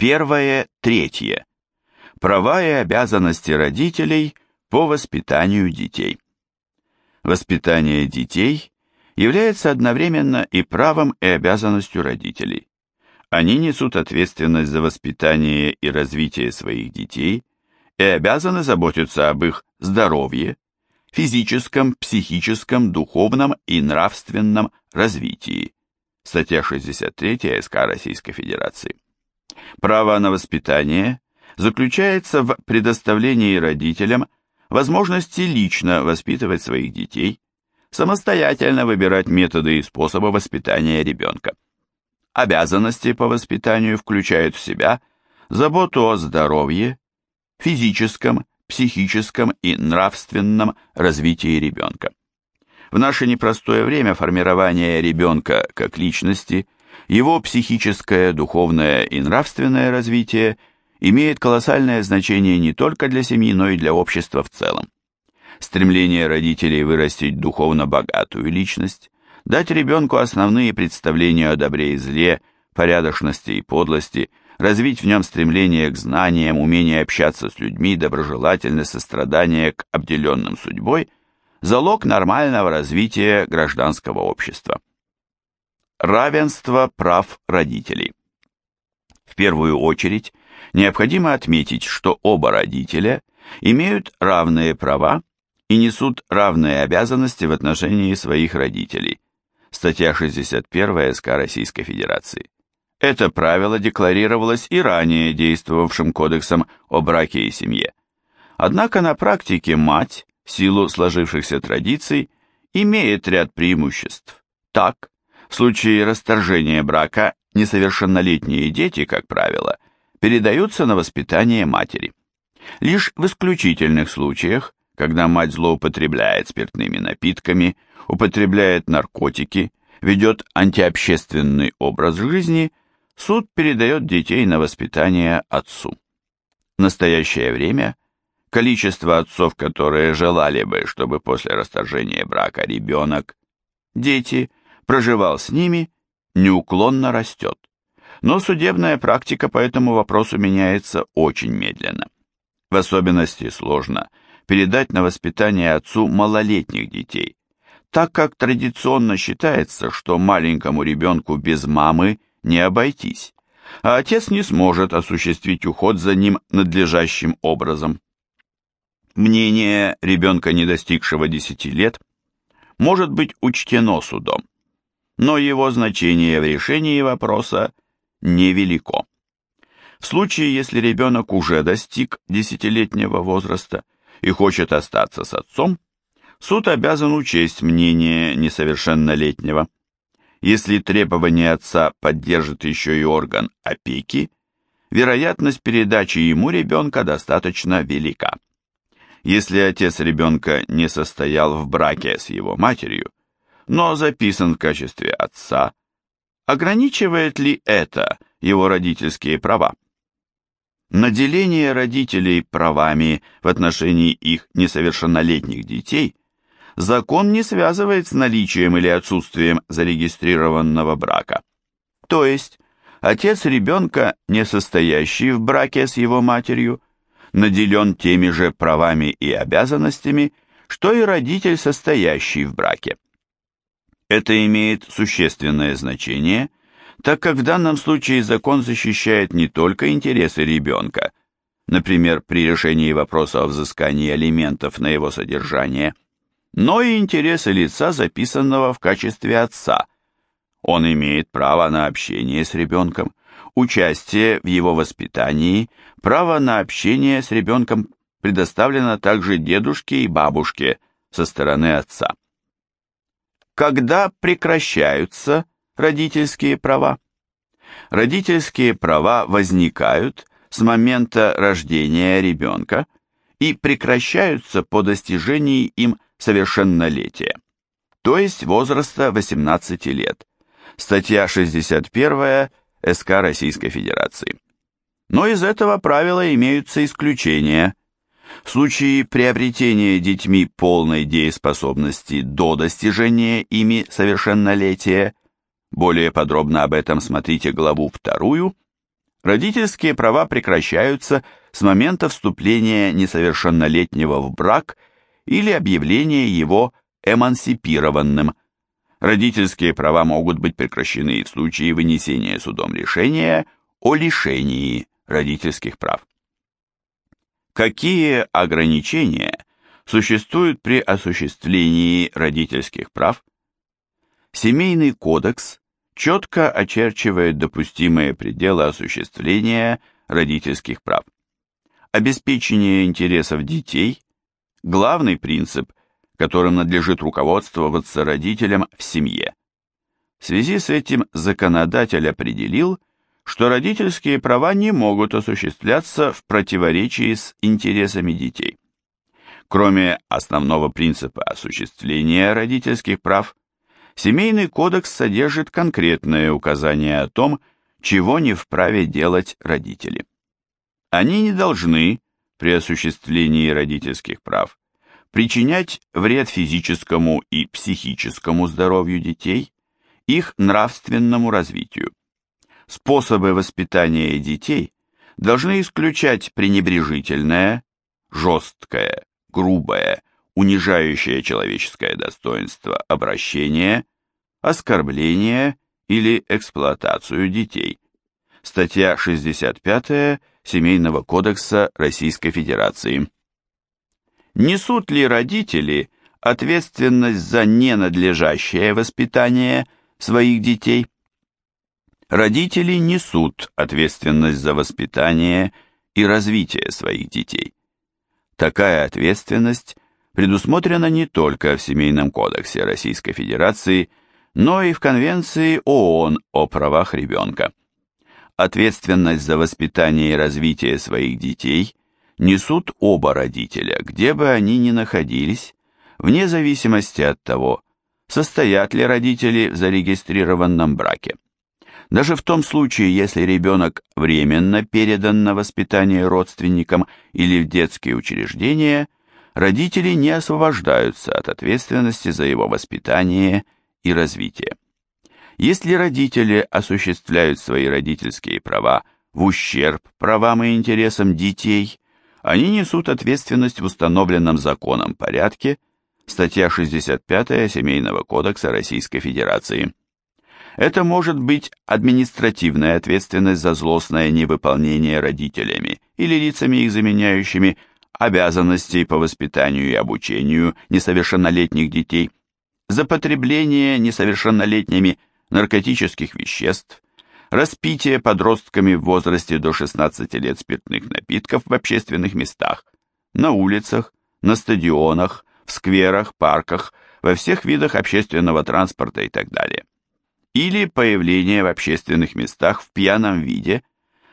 Первое, третье. Права и обязанности родителей по воспитанию детей. Воспитание детей является одновременно и правом, и обязанностью родителей. Они несут ответственность за воспитание и развитие своих детей и обязаны заботиться об их здоровье, физическом, психическом, духовном и нравственном развитии. Статья 63 СК Российской Федерации. Право на воспитание заключается в предоставлении родителям возможности лично воспитывать своих детей, самостоятельно выбирать методы и способы воспитания ребенка. Обязанности по воспитанию включают в себя заботу о здоровье, физическом, психическом и нравственном развитии ребенка. В наше непростое время формирование ребенка как личности, его психическое, духовное и нравственное развитие имеет колоссальное значение не только для семьи, но и для общества в целом. Стремление родителей вырастить духовно богатую личность, дать ребенку основные представления о добре и зле, порядочности и подлости, развить в нем стремление к знаниям, умение общаться с людьми, доброжелательное сострадание к обделенным судьбой – залог нормального развития гражданского общества. Равенство прав родителей. В первую очередь, необходимо отметить, что оба родителя имеют равные права и несут равные обязанности в отношении своих родителей. Статья 61 СК Российской Федерации. Это правило декларировалось и ранее действовавшим кодексом о браке и семье. Однако на практике мать, в силу сложившихся традиций, имеет ряд преимуществ. Так, в случае расторжения брака несовершеннолетние дети, как правило, передаются на воспитание матери. Лишь в исключительных случаях, когда мать злоупотребляет спиртными напитками, употребляет наркотики, ведет антиобщественный образ жизни, суд передает детей на воспитание отцу. В настоящее время количество отцов, которые желали бы, чтобы после расторжения брака ребенок, дети, проживал с ними, неуклонно растет. Но судебная практика по этому вопросу меняется очень медленно. В особенности сложно передать на воспитание отцу малолетних детей, так как традиционно считается, что маленькому ребенку без мамы не обойтись, а отец не сможет осуществить уход за ним надлежащим образом. Мнение ребенка, не достигшего 10 лет, может быть учтено судом, но его значение в решении вопроса невелико. В случае, если ребенок уже достиг десятилетнего возраста и хочет остаться с отцом, суд обязан учесть мнение несовершеннолетнего. Если требование отца поддержит еще и орган опеки, вероятность передачи ему ребенка достаточно велика. Если отец ребенка не состоял в браке с его матерью, но записан в качестве отца, ограничивает ли это его родительские права? Наделение родителей правами в отношении их несовершеннолетних детей закон не связывает с наличием или отсутствием зарегистрированного брака. То есть, отец ребенка, не состоящий в браке с его матерью, наделен теми же правами и обязанностями, что и родитель, состоящий в браке. Это имеет существенное значение, так как в данном случае закон защищает не только интересы ребенка, например, при решении вопроса о взыскании алиментов на его содержание, но и интересы лица, записанного в качестве отца. Он имеет право на общение с ребенком, участие в его воспитании, право на общение с ребенком предоставлено также дедушке и бабушке со стороны отца. Когда прекращаются родительские права? Родительские права возникают с момента рождения ребенка и прекращаются по достижении им совершеннолетия, то есть возраста 18 лет. Статья 61 СК Российской Федерации. Но из этого правила имеются исключения. В случае приобретения детьми полной дееспособности до достижения ими совершеннолетия, более подробно об этом смотрите главу вторую, Родительские права прекращаются с момента вступления несовершеннолетнего в брак или объявления его эмансипированным. Родительские права могут быть прекращены в случае вынесения судом решения о лишении родительских прав. Какие ограничения существуют при осуществлении родительских прав? Семейный кодекс четко очерчивает допустимые пределы осуществления родительских прав. Обеспечение интересов детей – главный принцип, которым надлежит руководствоваться родителям в семье. В связи с этим законодатель определил, что родительские права не могут осуществляться в противоречии с интересами детей. Кроме основного принципа осуществления родительских прав, Семейный кодекс содержит конкретные указания о том, чего не вправе делать родители. Они не должны, при осуществлении родительских прав, причинять вред физическому и психическому здоровью детей, их нравственному развитию. Способы воспитания детей должны исключать пренебрежительное, жесткое, грубое, унижающее человеческое достоинство обращение, оскорбление или эксплуатацию детей. Статья 65 Семейного кодекса Российской Федерации. Несут ли родители ответственность за ненадлежащее воспитание своих детей? Родители несут ответственность за воспитание и развитие своих детей. Такая ответственность предусмотрена не только в Семейном кодексе Российской Федерации, но и в Конвенции ООН о правах ребенка. Ответственность за воспитание и развитие своих детей несут оба родителя, где бы они ни находились, вне зависимости от того, состоят ли родители в зарегистрированном браке. Даже в том случае, если ребенок временно передан на воспитание родственникам или в детские учреждения – родители не освобождаются от ответственности за его воспитание и развитие. Если родители осуществляют свои родительские права в ущерб правам и интересам детей, они несут ответственность в установленном законом порядке, статья 65 Семейного кодекса Российской Федерации. Это может быть административная ответственность за злостное невыполнение родителями или лицами их заменяющими обязанностей по воспитанию и обучению несовершеннолетних детей, за потребление несовершеннолетними наркотических веществ, распитие подростками в возрасте до 16 лет спиртных напитков в общественных местах, на улицах, на стадионах, в скверах, парках, во всех видах общественного транспорта и так далее. Или появление в общественных местах в пьяном виде –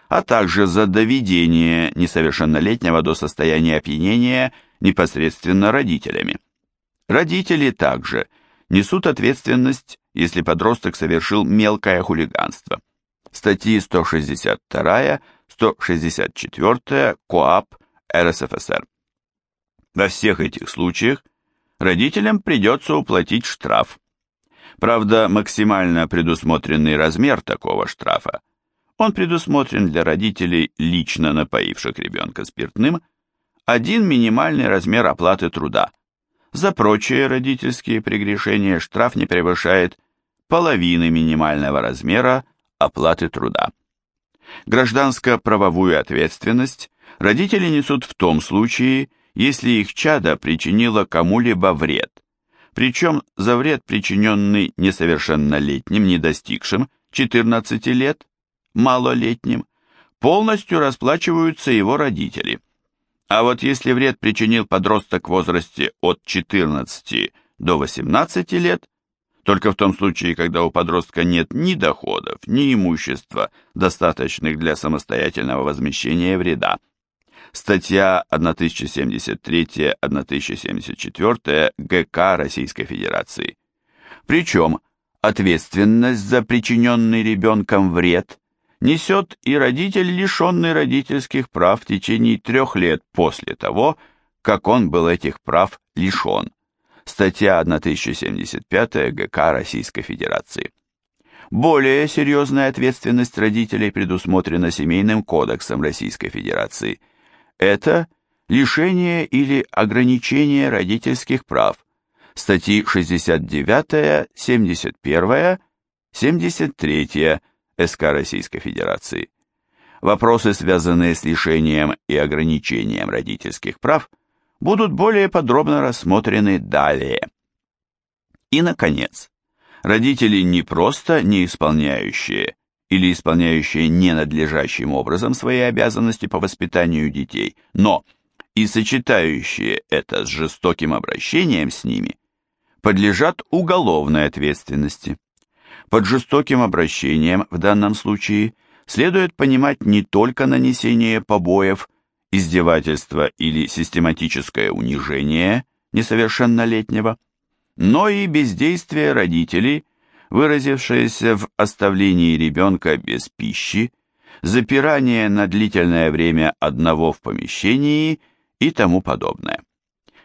а также за доведение несовершеннолетнего до состояния опьянения непосредственно родителями. Родители также несут ответственность, если подросток совершил мелкое хулиганство. Статьи 162-164 КоАП РСФСР. Во всех этих случаях родителям придется уплатить штраф. Правда, максимально предусмотренный размер такого штрафа он предусмотрен для родителей, лично напоивших ребенка спиртным, один минимальный размер оплаты труда. За прочие родительские прегрешения штраф не превышает половины минимального размера оплаты труда. Гражданско-правовую ответственность родители несут в том случае, если их чадо причинило кому-либо вред, причем за вред, причиненный несовершеннолетним, не достигшим 14 лет, малолетним, полностью расплачиваются его родители. А вот если вред причинил подросток в возрасте от 14 до 18 лет, только в том случае, когда у подростка нет ни доходов, ни имущества, достаточных для самостоятельного возмещения вреда. Статья 1073-1074 ГК Российской Федерации. Причем ответственность за причиненный ребенком вред несет и родитель, лишенный родительских прав в течение трех лет после того, как он был этих прав лишен. Статья 1075 ГК Российской Федерации. Более серьезная ответственность родителей предусмотрена Семейным кодексом Российской Федерации. Это лишение или ограничение родительских прав. Статьи 69, 71, 73 СК Российской Федерации. Вопросы, связанные с лишением и ограничением родительских прав, будут более подробно рассмотрены далее. И, наконец, родители не просто не исполняющие или исполняющие ненадлежащим образом свои обязанности по воспитанию детей, но и сочетающие это с жестоким обращением с ними, подлежат уголовной ответственности. Под жестоким обращением в данном случае следует понимать не только нанесение побоев, издевательства или систематическое унижение несовершеннолетнего, но и бездействие родителей, выразившееся в оставлении ребенка без пищи, запирание на длительное время одного в помещении и тому подобное.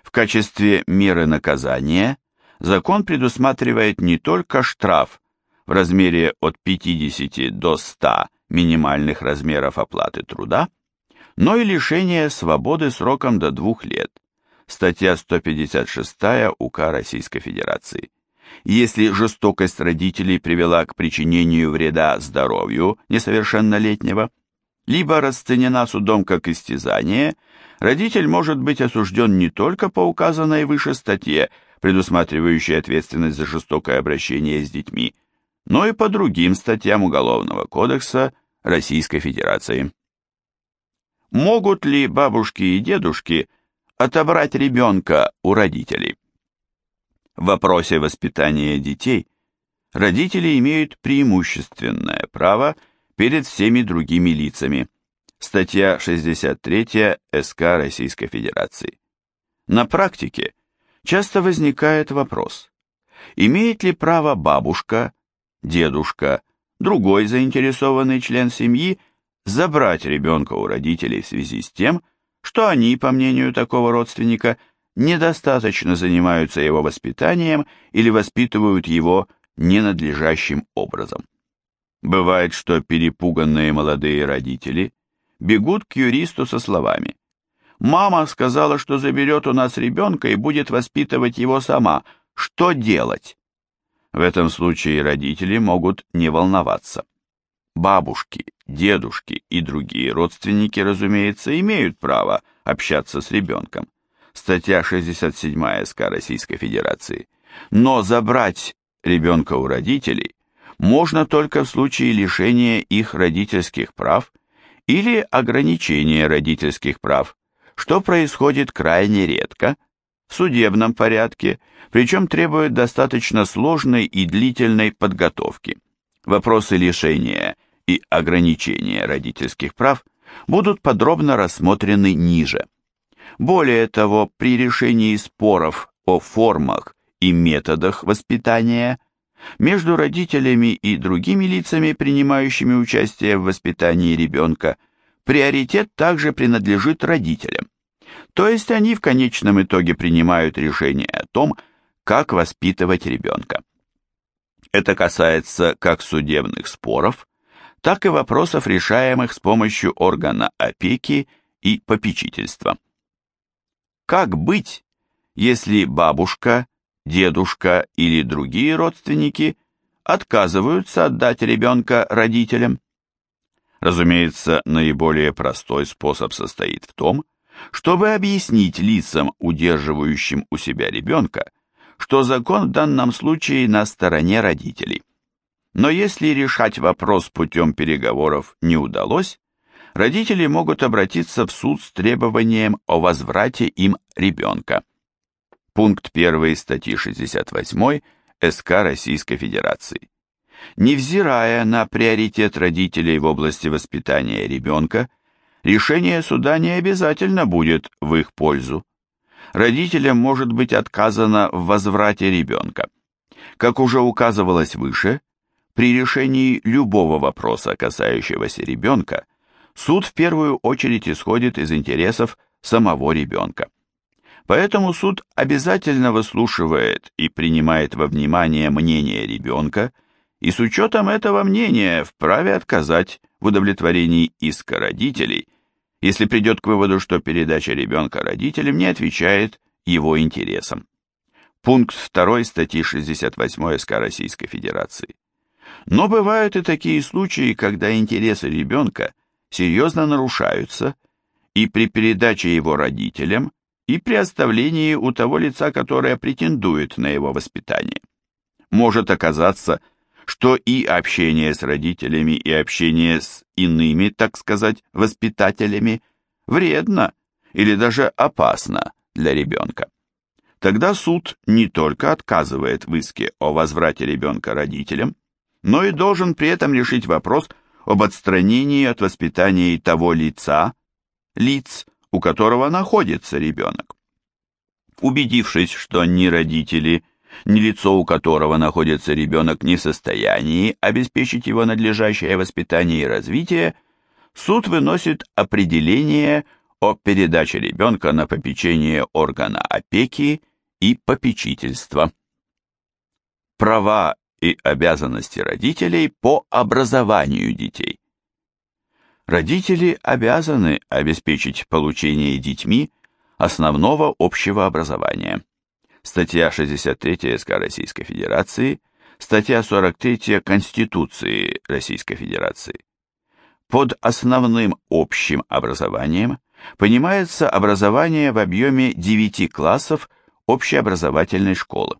В качестве меры наказания закон предусматривает не только штраф в размере от 50 до 100 минимальных размеров оплаты труда, но и лишение свободы сроком до двух лет, статья 156 УК Российской Федерации. Если жестокость родителей привела к причинению вреда здоровью несовершеннолетнего, либо расценена судом как истязание, родитель может быть осужден не только по указанной выше статье, предусматривающей ответственность за жестокое обращение с детьми, но и по другим статьям Уголовного кодекса Российской Федерации. Могут ли бабушки и дедушки отобрать ребенка у родителей? В вопросе воспитания детей родители имеют преимущественное право перед всеми другими лицами. Статья 63 СК Российской Федерации. На практике часто возникает вопрос, имеет ли право бабушка, дедушка, другой заинтересованный член семьи забрать ребенка у родителей в связи с тем, что они, по мнению такого родственника, недостаточно занимаются его воспитанием или воспитывают его ненадлежащим образом. Бывает, что перепуганные молодые родители бегут к юристу со словами «Мама сказала, что заберет у нас ребенка и будет воспитывать его сама. Что делать?» В этом случае родители могут не волноваться. Бабушки, дедушки и другие родственники, разумеется, имеют право общаться с ребенком. Статья 67 СК Российской Федерации. Но забрать ребенка у родителей можно только в случае лишения их родительских прав или ограничения родительских прав, что происходит крайне редко, в судебном порядке, причем требует достаточно сложной и длительной подготовки. Вопросы лишения и ограничения родительских прав будут подробно рассмотрены ниже. Более того, при решении споров о формах и методах воспитания между родителями и другими лицами, принимающими участие в воспитании ребенка, приоритет также принадлежит родителям. То есть они в конечном итоге принимают решение о том, как воспитывать ребенка. Это касается как судебных споров, так и вопросов, решаемых с помощью органа опеки и попечительства. Как быть, если бабушка, дедушка или другие родственники отказываются отдать ребенка родителям? Разумеется, наиболее простой способ состоит в том, чтобы объяснить лицам, удерживающим у себя ребенка, что закон в данном случае на стороне родителей. Но если решать вопрос путем переговоров не удалось, родители могут обратиться в суд с требованием о возврате им ребенка. Пункт 1 статьи 68 СК Российской Федерации. Невзирая на приоритет родителей в области воспитания ребенка, решение суда не обязательно будет в их пользу. Родителям может быть отказано в возврате ребенка. Как уже указывалось выше, при решении любого вопроса, касающегося ребенка, суд в первую очередь исходит из интересов самого ребенка. Поэтому суд обязательно выслушивает и принимает во внимание мнение ребенка и с учетом этого мнения вправе отказать в удовлетворении иска родителей, если придет к выводу, что передача ребенка родителям не отвечает его интересам. Пункт 2 статьи 68 СК Российской Федерации. Но бывают и такие случаи, когда интересы ребенка серьезно нарушаются, и при передаче его родителям, и при оставлении у того лица, которое претендует на его воспитание. Может оказаться, что и общение с родителями, и общение с иными, так сказать, воспитателями вредно или даже опасно для ребенка. Тогда суд не только отказывает в иске о возврате ребенка родителям, но и должен при этом решить вопрос об отстранении от воспитания того лица, лиц, у которого находится ребенок. Убедившись, что ни родители, ни лицо, у которого находится ребенок, не в состоянии обеспечить его надлежащее воспитание и развитие, суд выносит определение о передаче ребенка на попечение органа опеки и попечительства. Права и обязанности родителей по образованию детей. Родители обязаны обеспечить получение детьми основного общего образования статья 63 СК Российской Федерации, статья 43 Конституции Российской Федерации. Под основным общим образованием понимается образование в объеме 9 классов общеобразовательной школы.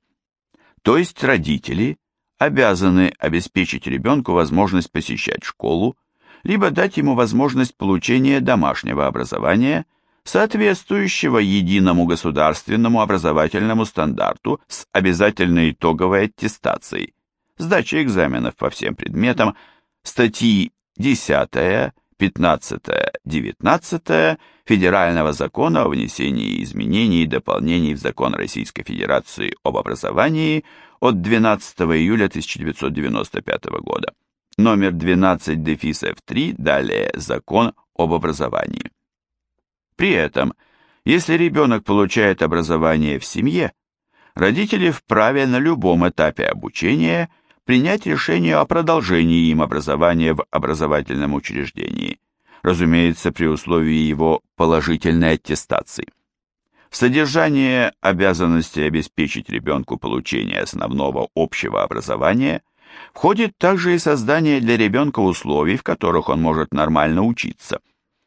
То есть родители обязаны обеспечить ребенку возможность посещать школу, либо дать ему возможность получения домашнего образования – соответствующего единому государственному образовательному стандарту с обязательной итоговой аттестацией, сдачей экзаменов по всем предметам, статьи 10, 15, 19 Федерального закона о внесении изменений и дополнений в закон Российской Федерации об образовании от 12 июля 1995 года, номер 12 дефис F3, далее закон об образовании. При этом, если ребенок получает образование в семье, родители вправе на любом этапе обучения принять решение о продолжении им образования в образовательном учреждении, разумеется, при условии его положительной аттестации. Содержание обязанности обеспечить ребенку получение основного общего образования входит также и создание для ребенка условий, в которых он может нормально учиться,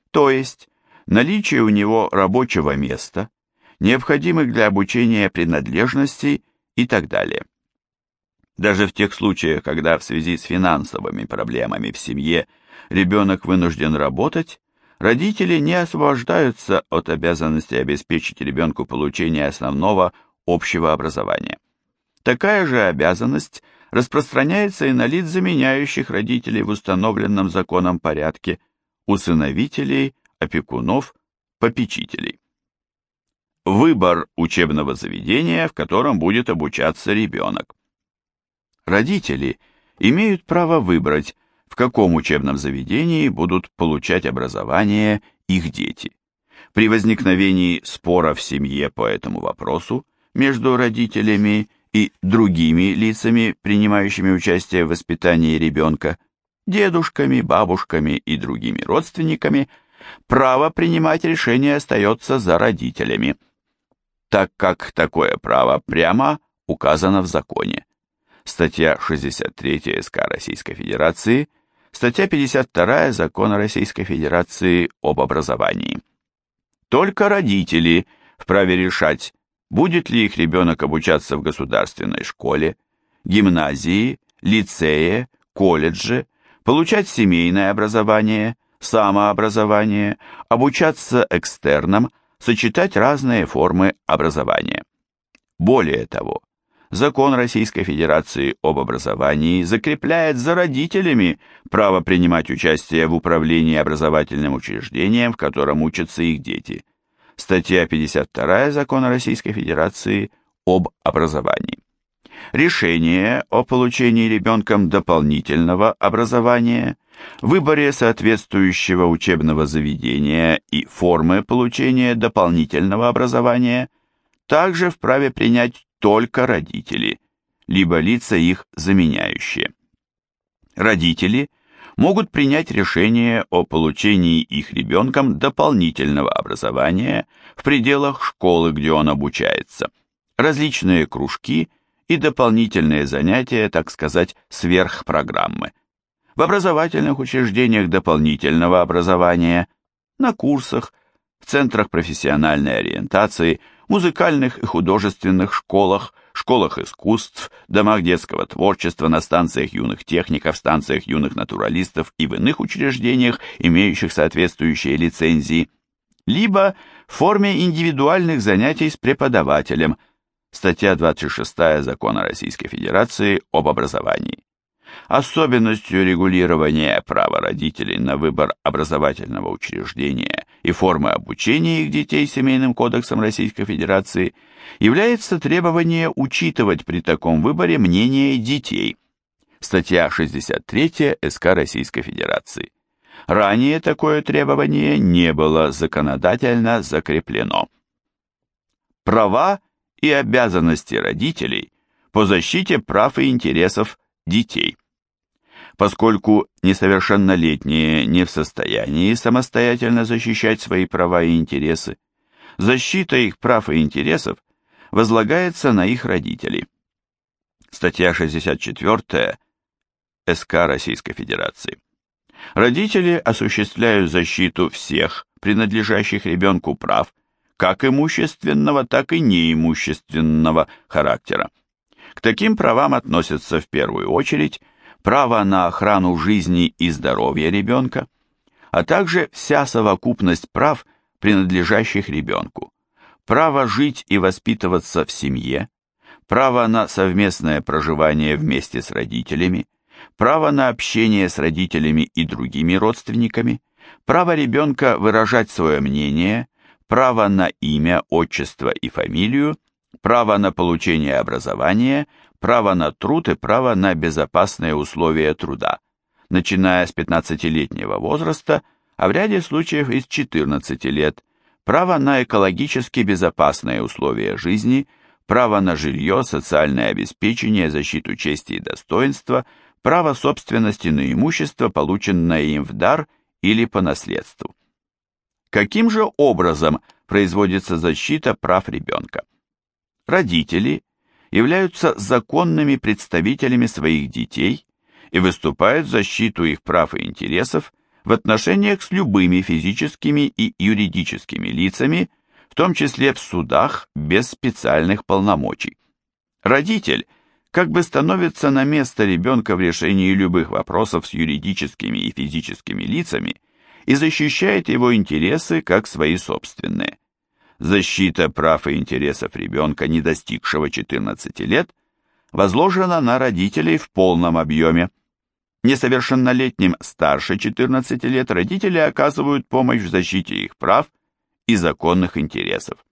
то есть наличие у него рабочего места, необходимых для обучения принадлежностей и так далее. Даже в тех случаях, когда в связи с финансовыми проблемами в семье ребенок вынужден работать, родители не освобождаются от обязанности обеспечить ребенку получение основного общего образования. Такая же обязанность распространяется и на лиц, заменяющих родителей в установленном законом порядке, усыновителей, опекунов, попечителей. Выбор учебного заведения, в котором будет обучаться ребенок. Родители имеют право выбрать, в каком учебном заведении будут получать образование их дети. При возникновении спора в семье по этому вопросу между родителями и другими лицами, принимающими участие в воспитании ребенка, дедушками, бабушками и другими родственниками – право принимать решения остается за родителями, так как такое право прямо указано в законе. Статья 63 СК Российской Федерации, статья 52 Закона Российской Федерации об образовании. Только родители вправе решать, будет ли их ребенок обучаться в государственной школе, гимназии, лицее, колледже, получать семейное образование, самообразование, обучаться экстерном, сочетать разные формы образования. Более того, закон Российской Федерации об образовании закрепляет за родителями право принимать участие в управлении образовательным учреждением, в котором учатся их дети. Статья 52 закона Российской Федерации об образовании. Решение о получении ребенком дополнительного образования выборе соответствующего учебного заведения и формы получения дополнительного образования также вправе принять только родители, либо лица их заменяющие. Родители могут принять решение о получении их ребенком дополнительного образования в пределах школы, где он обучается, различные кружки и дополнительные занятия, так сказать, сверхпрограммы. В образовательных учреждениях дополнительного образования, на курсах, в центрах профессиональной ориентации, музыкальных и художественных школах, школах искусств, домах детского творчества, на станциях юных техников, станциях юных натуралистов и в иных учреждениях, имеющих соответствующие лицензии, либо в форме индивидуальных занятий с преподавателем, статья 26 Закона Российской Федерации об образовании. Особенностью регулирования права родителей на выбор образовательного учреждения и формы обучения их детей Семейным кодексом Российской Федерации является требование учитывать при таком выборе мнение детей. Статья 63 СК Российской Федерации. Ранее такое требование не было законодательно закреплено. Права и обязанности родителей по защите прав и интересов детей. Поскольку несовершеннолетние не в состоянии самостоятельно защищать свои права и интересы, защита их прав и интересов возлагается на их родителей. Статья 64 СК Российской Федерации. Родители осуществляют защиту всех принадлежащих ребенку прав, как имущественного, так и неимущественного характера. К таким правам относятся в первую очередь право на охрану жизни и здоровья ребенка, а также вся совокупность прав, принадлежащих ребенку. Право жить и воспитываться в семье, право на совместное проживание вместе с родителями, право на общение с родителями и другими родственниками, право ребенка выражать свое мнение, право на имя, отчество и фамилию, право на получение образования, право на труд и право на безопасные условия труда, начиная с 15-летнего возраста, а в ряде случаев из 14 лет, право на экологически безопасные условия жизни, право на жилье, социальное обеспечение, защиту чести и достоинства, право собственности на имущество, полученное им в дар или по наследству. Каким же образом производится защита прав ребенка? Родители являются законными представителями своих детей и выступают в защиту их прав и интересов в отношениях с любыми физическими и юридическими лицами, в том числе в судах без специальных полномочий. Родитель как бы становится на место ребенка в решении любых вопросов с юридическими и физическими лицами и защищает его интересы как свои собственные. Защита прав и интересов ребенка, не достигшего 14 лет, возложена на родителей в полном объеме. Несовершеннолетним старше 14 лет родители оказывают помощь в защите их прав и законных интересов.